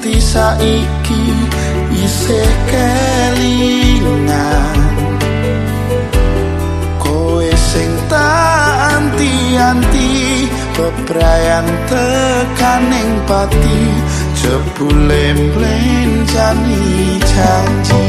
nganti saiki isih kelingan. Kowe sing tak anti-anti bebrayan tekaning pati jebule mlenjani janji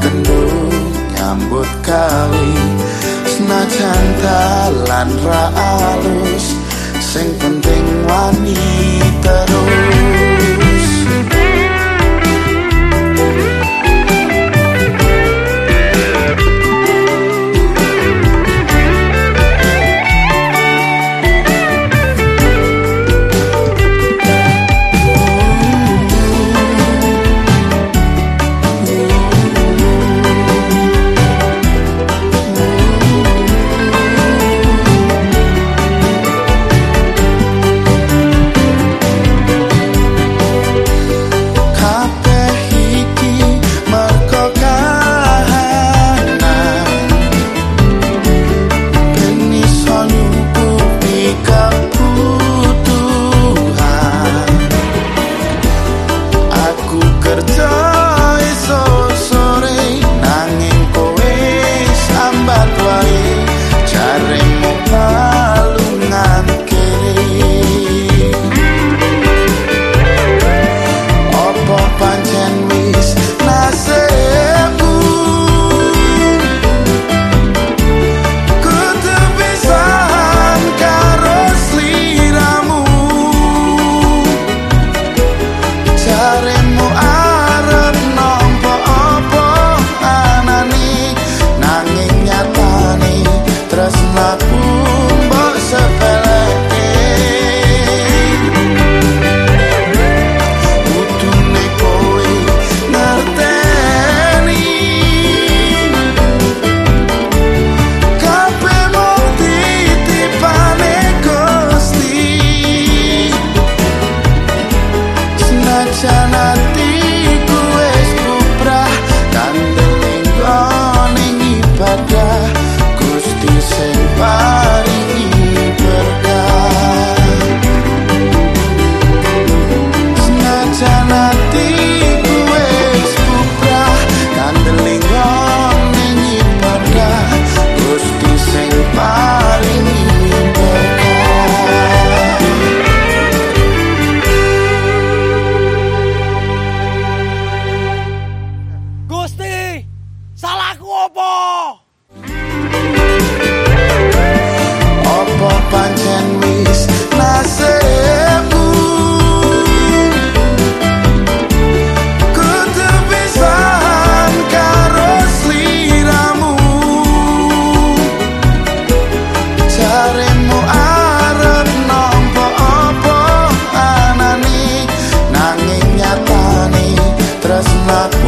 tendu nyambut kali Senajan talan ra alus Sing penting wani despertar alma